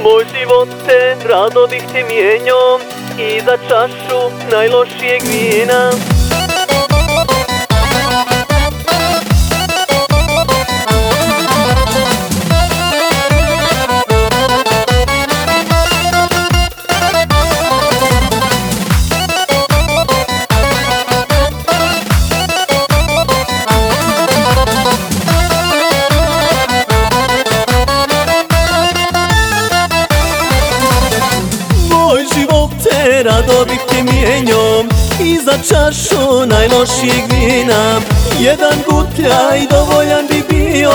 Moj živote, rado bih te mijenjao I za čašu najlošijeg vina rado bih te mijenjao I za čašu najlošijeg vina. Jedan gutljaj dovoljan bi bio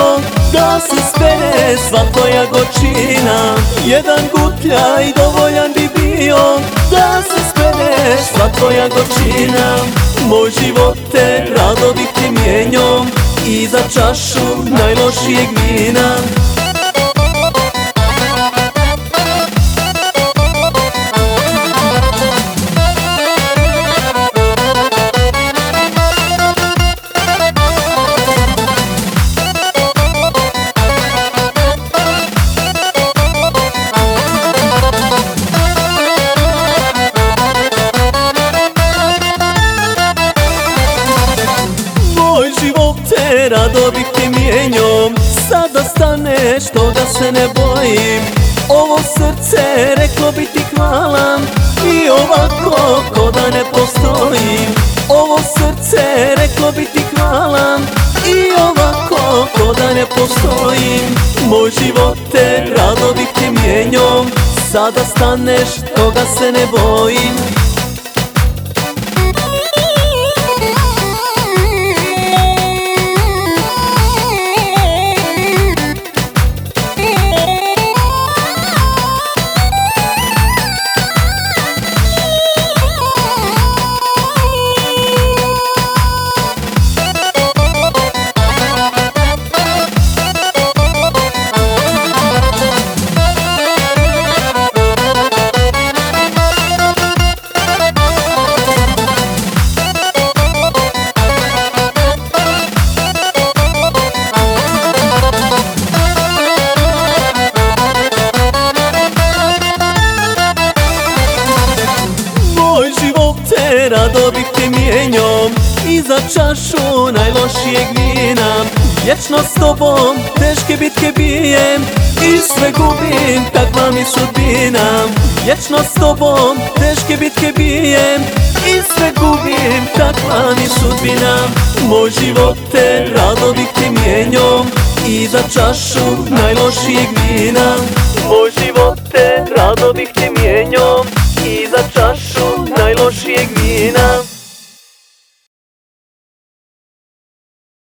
Da se spere sva tvoja gočina. Jedan gutljaj dovoljan bi bio Da se spere sva tvoja gočina. Moj živote rado bih te mijenjao I za čašu najlošijeg vina rado bih ti mijenjao Sada staneš, toga se ne bojim. Ovo srce reklo bi ti hvala I ovako ko da ne postojim. Ovo srce reklo bi ti hvala I ovako ko da ne postojim. Moj živote rado bih ti mijenjao Sada staneš, toga se ne bojim Moj živote rado bih te mijenjao I za čašu najlošijeg vina. Vječno s tobom teške bitke bijem I sve gubim, takva mi sudbina. Vječno s tobom teške bitke bijem I sve gubim, takva mi sudbina. Moj živote rado bih te mijenjao I za čašu najlošijeg vina. Moj živote, rado bih te mijenjao Najlošijeg vina